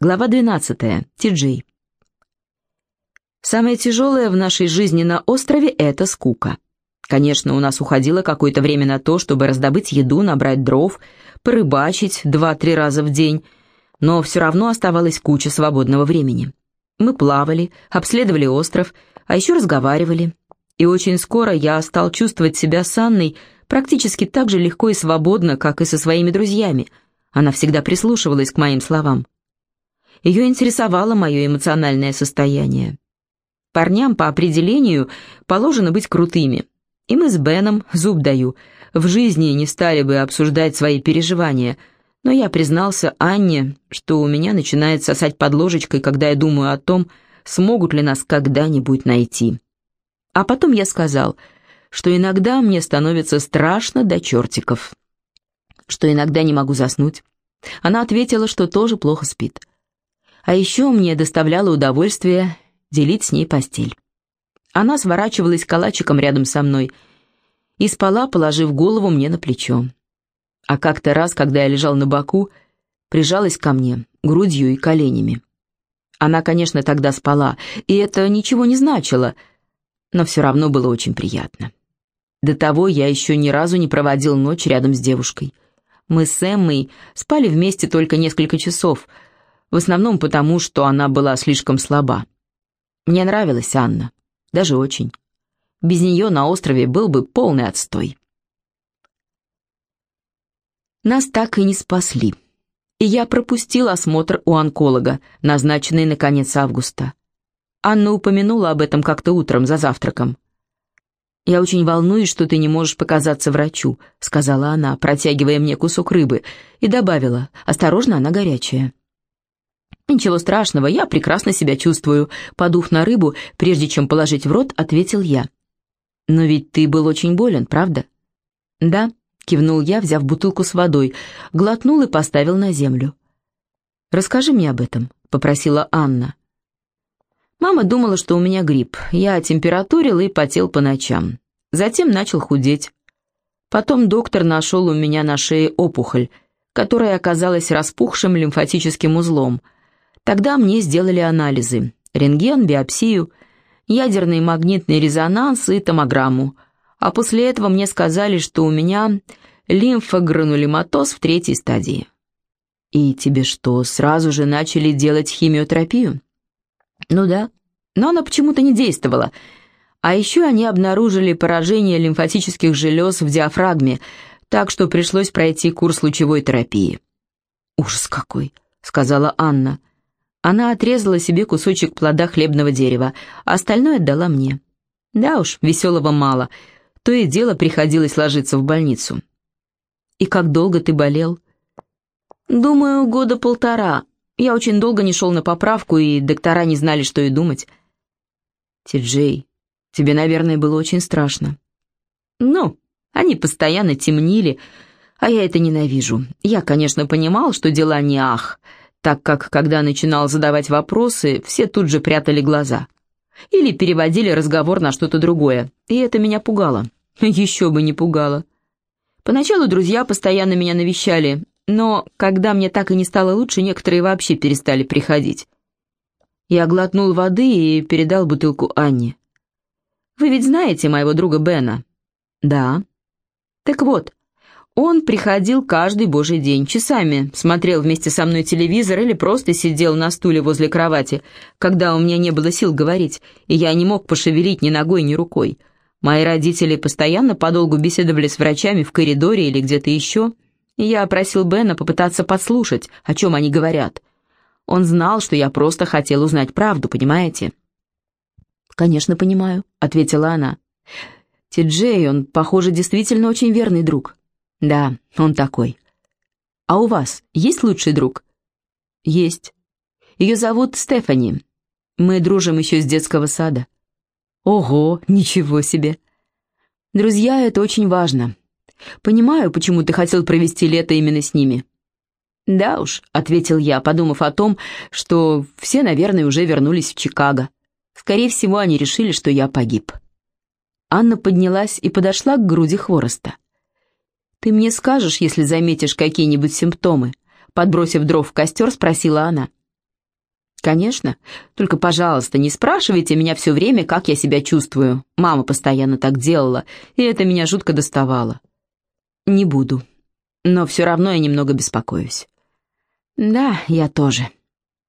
Глава 12. Ти-Джей. Самое тяжелое в нашей жизни на острове – это скука. Конечно, у нас уходило какое-то время на то, чтобы раздобыть еду, набрать дров, порыбачить два-три раза в день, но все равно оставалась куча свободного времени. Мы плавали, обследовали остров, а еще разговаривали. И очень скоро я стал чувствовать себя с Анной практически так же легко и свободно, как и со своими друзьями. Она всегда прислушивалась к моим словам. Ее интересовало мое эмоциональное состояние. Парням по определению положено быть крутыми. И мы с Беном, зуб даю, в жизни не стали бы обсуждать свои переживания, но я признался Анне, что у меня начинает сосать под ложечкой, когда я думаю о том, смогут ли нас когда-нибудь найти. А потом я сказал, что иногда мне становится страшно до чертиков, что иногда не могу заснуть. Она ответила, что тоже плохо спит. А еще мне доставляло удовольствие делить с ней постель. Она сворачивалась калачиком рядом со мной и спала, положив голову мне на плечо. А как-то раз, когда я лежал на боку, прижалась ко мне грудью и коленями. Она, конечно, тогда спала, и это ничего не значило, но все равно было очень приятно. До того я еще ни разу не проводил ночь рядом с девушкой. Мы с Эммой спали вместе только несколько часов — в основном потому, что она была слишком слаба. Мне нравилась Анна, даже очень. Без нее на острове был бы полный отстой. Нас так и не спасли. И я пропустил осмотр у онколога, назначенный на конец августа. Анна упомянула об этом как-то утром за завтраком. «Я очень волнуюсь, что ты не можешь показаться врачу», — сказала она, протягивая мне кусок рыбы, и добавила, «Осторожно, она горячая». «Ничего страшного, я прекрасно себя чувствую», — подув на рыбу, прежде чем положить в рот, ответил я. «Но ведь ты был очень болен, правда?» «Да», — кивнул я, взяв бутылку с водой, глотнул и поставил на землю. «Расскажи мне об этом», — попросила Анна. Мама думала, что у меня грипп. Я температурил и потел по ночам. Затем начал худеть. Потом доктор нашел у меня на шее опухоль, которая оказалась распухшим лимфатическим узлом — Тогда мне сделали анализы. Рентген, биопсию, ядерный магнитный резонанс и томограмму. А после этого мне сказали, что у меня лимфогранулематоз в третьей стадии. «И тебе что, сразу же начали делать химиотерапию?» «Ну да, но она почему-то не действовала. А еще они обнаружили поражение лимфатических желез в диафрагме, так что пришлось пройти курс лучевой терапии». «Ужас какой!» — сказала Анна. Она отрезала себе кусочек плода хлебного дерева, а остальное отдала мне. Да уж, веселого мало. То и дело приходилось ложиться в больницу. «И как долго ты болел?» «Думаю, года полтора. Я очень долго не шел на поправку, и доктора не знали, что и думать». «Ти-Джей, тебе, наверное, было очень страшно». «Ну, они постоянно темнили, а я это ненавижу. Я, конечно, понимал, что дела не ах, так как, когда начинал задавать вопросы, все тут же прятали глаза. Или переводили разговор на что-то другое, и это меня пугало. Еще бы не пугало. Поначалу друзья постоянно меня навещали, но когда мне так и не стало лучше, некоторые вообще перестали приходить. Я глотнул воды и передал бутылку Анне. «Вы ведь знаете моего друга Бена?» «Да». «Так вот, он приходил каждый божий день, часами, смотрел вместе со мной телевизор или просто сидел на стуле возле кровати, когда у меня не было сил говорить, и я не мог пошевелить ни ногой, ни рукой. Мои родители постоянно подолгу беседовали с врачами в коридоре или где-то еще, я просил Бена попытаться подслушать, о чем они говорят. Он знал, что я просто хотел узнать правду, понимаете? «Конечно, понимаю», — ответила она. «Ти-Джей, он, похоже, действительно очень верный друг». Да, он такой. А у вас есть лучший друг? Есть. Ее зовут Стефани. Мы дружим еще с детского сада. Ого, ничего себе. Друзья, это очень важно. Понимаю, почему ты хотел провести лето именно с ними. Да уж, ответил я, подумав о том, что все, наверное, уже вернулись в Чикаго. Скорее всего, они решили, что я погиб. Анна поднялась и подошла к груди хвороста. «Ты мне скажешь, если заметишь какие-нибудь симптомы?» Подбросив дров в костер, спросила она. «Конечно. Только, пожалуйста, не спрашивайте меня все время, как я себя чувствую. Мама постоянно так делала, и это меня жутко доставало». «Не буду. Но все равно я немного беспокоюсь». «Да, я тоже».